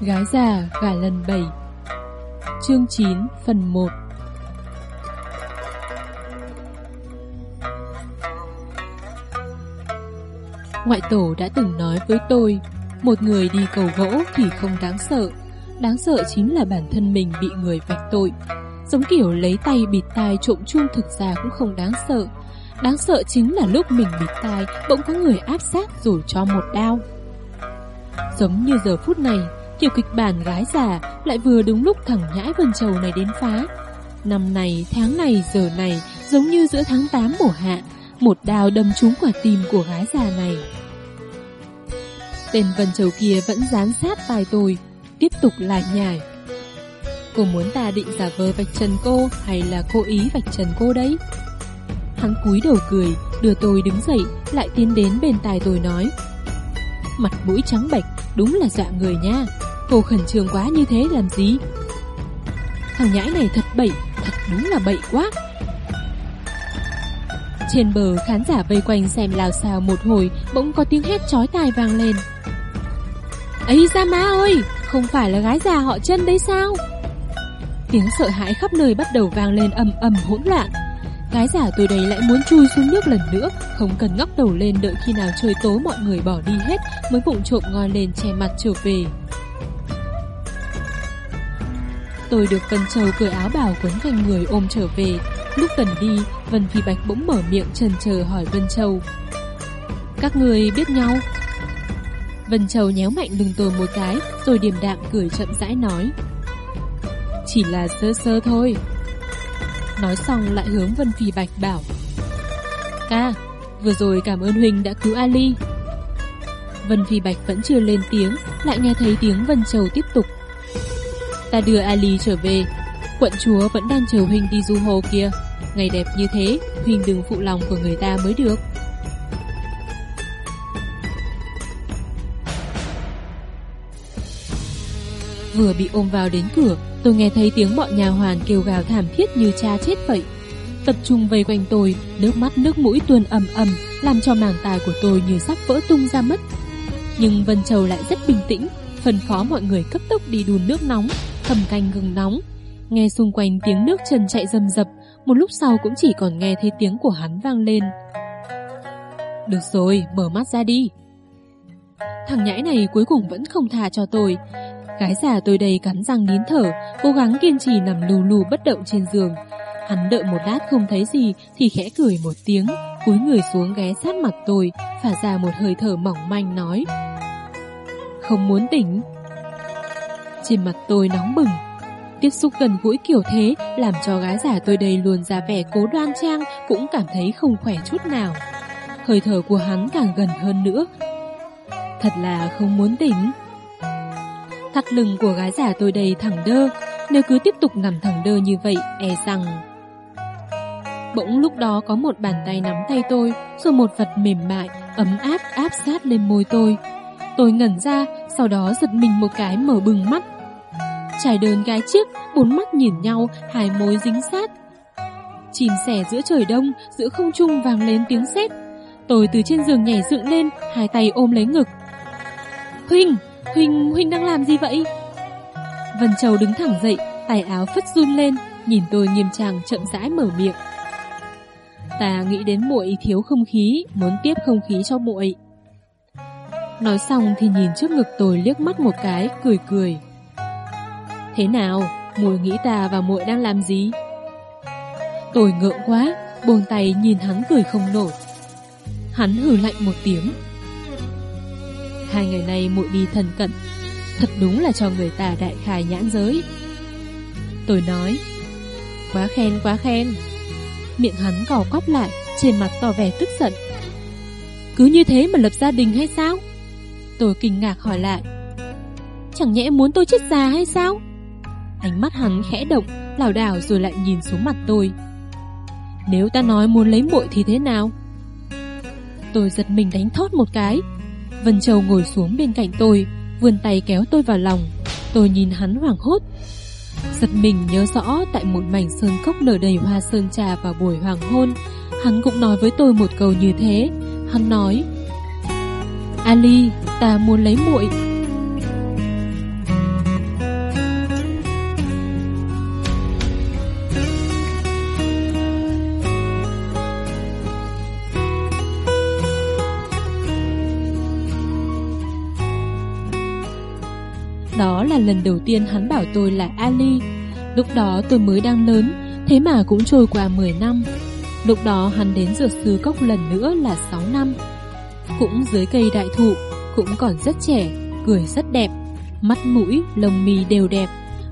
Gái già gả lần 7 Chương 9 phần 1 Ngoại tổ đã từng nói với tôi, Một người đi cầu gỗ thì không đáng sợ. Đáng sợ chính là bản thân mình bị người vạch tội. Giống kiểu lấy tay bịt tai trộm chuông thực ra cũng không đáng sợ. Đáng sợ chính là lúc mình bịt tai Bỗng có người áp sát dù cho một đao Giống như giờ phút này Kiểu kịch bản gái già lại vừa đúng lúc thằng nhãi vân trầu này đến phá. Năm này, tháng này, giờ này, giống như giữa tháng 8 mùa hạ, một đào đâm trúng quả tim của gái già này. Tên vân trầu kia vẫn dán sát tai tôi, tiếp tục lại nhải. Cô muốn ta định giả vờ vạch trần cô hay là cô ý vạch trần cô đấy? Hắn cúi đầu cười, đưa tôi đứng dậy, lại tiến đến bên tai tôi nói. Mặt mũi trắng bệch, đúng là dọa người nha. Cô khẩn trương quá như thế làm gì? Thằng nhãi này thật bậy, thật đúng là bậy quá. Trên bờ khán giả vây quanh xem lao xào một hồi Bỗng có tiếng hét chói tai vang lên ấy ra má ơi Không phải là gái già họ chân đấy sao Tiếng sợ hãi khắp nơi bắt đầu vang lên ầm ầm hỗn loạn Gái giả tôi đây lại muốn chui xuống nước lần nữa Không cần ngóc đầu lên đợi khi nào trời tối mọi người bỏ đi hết Mới vụng trộm ngoi lên che mặt trở về Tôi được Vân Châu cởi áo bào quấn quanh người ôm trở về. Lúc gần đi, Vân Phi Bạch bỗng mở miệng trần chờ hỏi Vân Châu. Các người biết nhau? Vân Châu nhéo mạnh lưng tôi một cái, rồi điềm đạm cười chậm rãi nói. Chỉ là sơ sơ thôi. Nói xong lại hướng Vân Phi Bạch bảo. Ca, vừa rồi cảm ơn Huynh đã cứu Ali. Vân Phi Bạch vẫn chưa lên tiếng, lại nghe thấy tiếng Vân Châu tiếp tục. Ta đưa Ali trở về Quận chúa vẫn đang chờ Huynh đi du hồ kia Ngày đẹp như thế Huynh đừng phụ lòng của người ta mới được Vừa bị ôm vào đến cửa Tôi nghe thấy tiếng bọn nhà hoàn kêu gào thảm thiết như cha chết vậy Tập trung vây quanh tôi Nước mắt nước mũi tuôn ầm ầm Làm cho màng tài của tôi như sắp vỡ tung ra mất Nhưng Vân Châu lại rất bình tĩnh Phân phó mọi người cấp tốc đi đun nước nóng thầm canh gừng nóng. Nghe xung quanh tiếng nước trần chạy rầm rập, một lúc sau cũng chỉ còn nghe thấy tiếng của hắn vang lên. Được rồi, mở mắt ra đi. Thằng nhãi này cuối cùng vẫn không thả cho tôi. Gái già tôi đây cắn răng nín thở, cố gắng kiên trì nằm lù lù bất động trên giường. Hắn đợi một lát không thấy gì thì khẽ cười một tiếng, cúi người xuống ghé sát mặt tôi, phả ra một hơi thở mỏng manh nói. Không muốn tỉnh, trên mặt tôi nóng bừng. Tiếp xúc gần gũi kiểu thế làm cho gái giả tôi đây luôn ra vẻ cố đoan trang cũng cảm thấy không khỏe chút nào. Hơi thở của hắn càng gần hơn nữa. Thật là không muốn tỉnh. Thắt lưng của gái giả tôi đầy thẳng đơ, nếu cứ tiếp tục nằm thẳng đơ như vậy, e rằng... Bỗng lúc đó có một bàn tay nắm tay tôi, rồi một vật mềm mại, ấm áp áp sát lên môi tôi. Tôi ngẩn ra, sau đó giật mình một cái mở bừng mắt. Trải đơn gái chiếc, bốn mắt nhìn nhau, hai môi dính sát. Chìm sẻ giữa trời đông, giữa không trung vang lên tiếng sét. Tôi từ trên giường nhảy dựng lên, hai tay ôm lấy ngực. Huynh, Huynh, Huynh đang làm gì vậy? Vân Châu đứng thẳng dậy, tay áo phất run lên, nhìn tôi nghiêm trang chậm rãi mở miệng. Ta nghĩ đến muội thiếu không khí, muốn tiếp không khí cho muội. Nói xong thì nhìn trước ngực tôi liếc mắt một cái, cười cười. Thế nào, muội nghĩ ta và muội đang làm gì? Tôi ngượng quá, buông tay nhìn hắn cười không nổi. Hắn hừ lạnh một tiếng. Hai ngày nay muội đi thần cận, thật đúng là cho người ta đại khai nhãn giới. Tôi nói, quá khen quá khen. Miệng hắn cò cóp lại, trên mặt tỏ vẻ tức giận. Cứ như thế mà lập gia đình hay sao? Tôi kinh ngạc hỏi lại. Chẳng nhẽ muốn tôi chết già hay sao? Ánh mắt hắn khẽ động, lảo đảo rồi lại nhìn xuống mặt tôi. Nếu ta nói muốn lấy muội thì thế nào? Tôi giật mình đánh thót một cái. Vân Châu ngồi xuống bên cạnh tôi, vươn tay kéo tôi vào lòng. Tôi nhìn hắn hoảng hốt. Giật mình nhớ rõ tại một mảnh sơn cốc nở đầy hoa sơn trà vào buổi hoàng hôn, hắn cũng nói với tôi một câu như thế. Hắn nói, Ali, ta muốn lấy muội. Đó là lần đầu tiên hắn bảo tôi là Ali. Lúc đó tôi mới đang lớn, thế mà cũng trôi qua 10 năm. Lúc đó hắn đến dược sư cốc lần nữa là 6 năm. Cũng dưới cây đại thụ, cũng còn rất trẻ, cười rất đẹp. Mắt mũi, lông mi đều đẹp.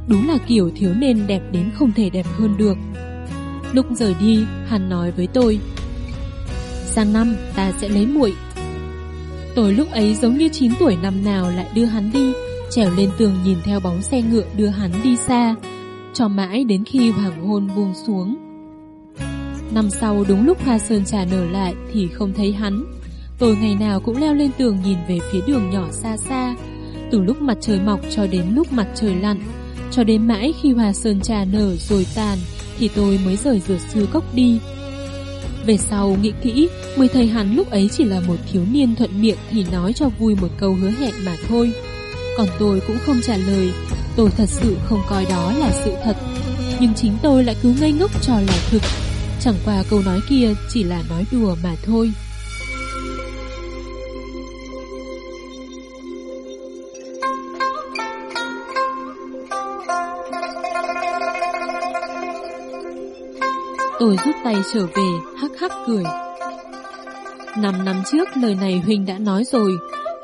Đúng là kiểu thiếu niên đẹp đến không thể đẹp hơn được. Lúc rời đi, hắn nói với tôi. Sang năm ta sẽ lấy muội. Tôi lúc ấy giống như 9 tuổi năm nào lại đưa hắn đi, trèo lên tường nhìn theo bóng xe ngựa đưa hắn đi xa, cho mãi đến khi hoàng hôn buông xuống. Năm sau đúng lúc hoa sơn trà nở lại thì không thấy hắn. Tôi ngày nào cũng leo lên tường nhìn về phía đường nhỏ xa xa, từ lúc mặt trời mọc cho đến lúc mặt trời lặn, cho đến mãi khi hoa sơn trà nở rồi tàn thì tôi mới rời rửa sư cốc đi. Về sau nghĩ kỹ, mới thấy hắn lúc ấy chỉ là một thiếu niên thuận miệng thì nói cho vui một câu hứa hẹn mà thôi. Còn tôi cũng không trả lời. Tôi thật sự không coi đó là sự thật. Nhưng chính tôi lại cứ ngây ngốc cho là thực. Chẳng qua câu nói kia chỉ là nói đùa mà thôi. Tôi rút tay trở về, hắc hắc cười. Năm năm trước lời này Huynh đã nói rồi,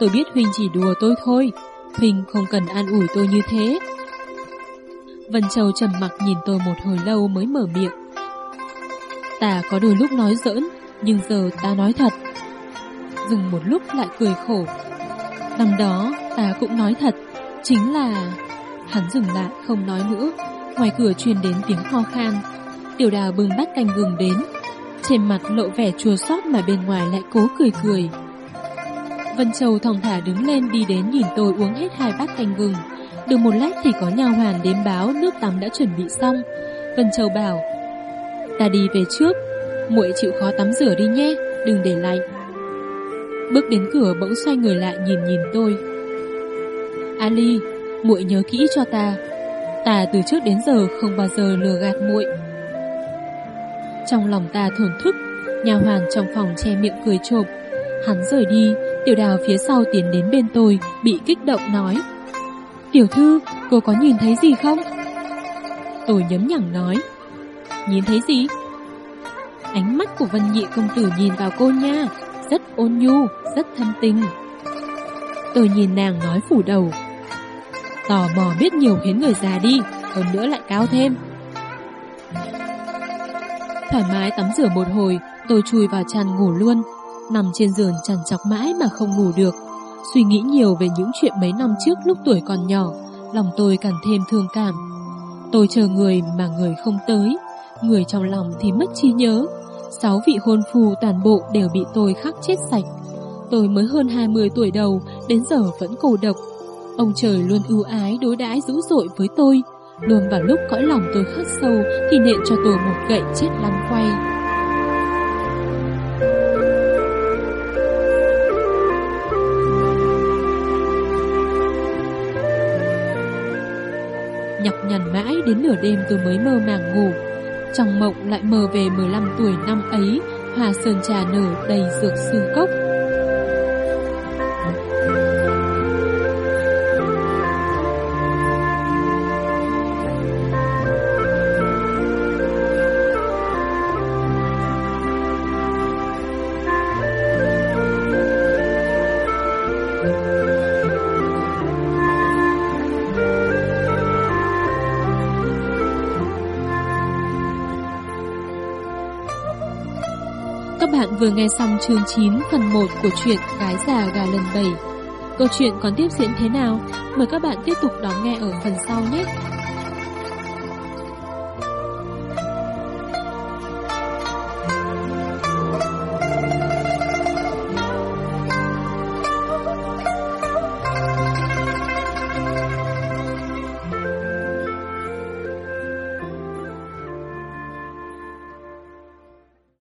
tôi biết Huynh chỉ đùa tôi thôi, Huynh không cần an ủi tôi như thế. Vân Châu trầm mặc nhìn tôi một hồi lâu mới mở miệng. Ta có đôi lúc nói giỡn, nhưng giờ ta nói thật. Dừng một lúc lại cười khổ. Năm đó ta cũng nói thật, chính là... Hắn dừng lại không nói nữa, ngoài cửa truyền đến tiếng ho khan. Tiểu đào bưng bát canh gừng đến, trên mặt lộ vẻ chua xót mà bên ngoài lại cố cười cười. Vân Châu thong thả đứng lên đi đến nhìn tôi uống hết hai bát canh gừng. Được một lát thì có nha hoàn đến báo nước tắm đã chuẩn bị xong. Vân Châu bảo, ta đi về trước, muội chịu khó tắm rửa đi nhé, đừng để lạnh. Bước đến cửa bỗng xoay người lại nhìn nhìn tôi. Ali, muội nhớ kỹ cho ta. Ta từ trước đến giờ không bao giờ lừa gạt muội. Trong lòng ta thổn thức, nhà hoàn trong phòng che miệng cười trộm, Hắn rời đi, Tiểu đào phía sau tiến đến bên tôi, bị kích động nói. Tiểu thư, cô có nhìn thấy gì không? Tôi nhấm nhẳng nói. Nhìn thấy gì? Ánh mắt của Vân Nhị công tử nhìn vào cô nha, rất ôn nhu, rất thân tình. Tôi nhìn nàng nói phủ đầu. Tò mò biết nhiều khiến người già đi, hơn nữa lại cao thêm. Thoải mái tắm rửa một hồi, tôi chui vào chăn ngủ luôn, Nằm trên giường trằn chọc mãi mà không ngủ được. Suy nghĩ nhiều về những chuyện mấy năm trước lúc tuổi còn nhỏ, Lòng tôi càng thêm thương cảm. Tôi chờ người mà người không tới, Người trong lòng thì mất trí nhớ. Sáu vị hôn phu toàn bộ đều bị tôi khắc chết sạch. Tôi mới hơn 20 tuổi đầu, Đến giờ vẫn cô độc. Ông trời luôn ưu ái đối đãi dữ dội với tôi. Luôn vào lúc cõi lòng tôi khắc sâu Thì nện cho tôi một gậy chết lăn quay. Mãi đến nửa đêm tôi mới mơ màng ngủ. Trong mộng lại mơ về 15 tuổi năm ấy Hoa sơn trà nở đầy dược sương cốc. Các bạn vừa nghe xong chương 9 phần 1 của truyện Gái già gà lần 7. Câu chuyện còn tiếp diễn thế nào? Mời các bạn tiếp tục đón nghe ở phần sau nhé!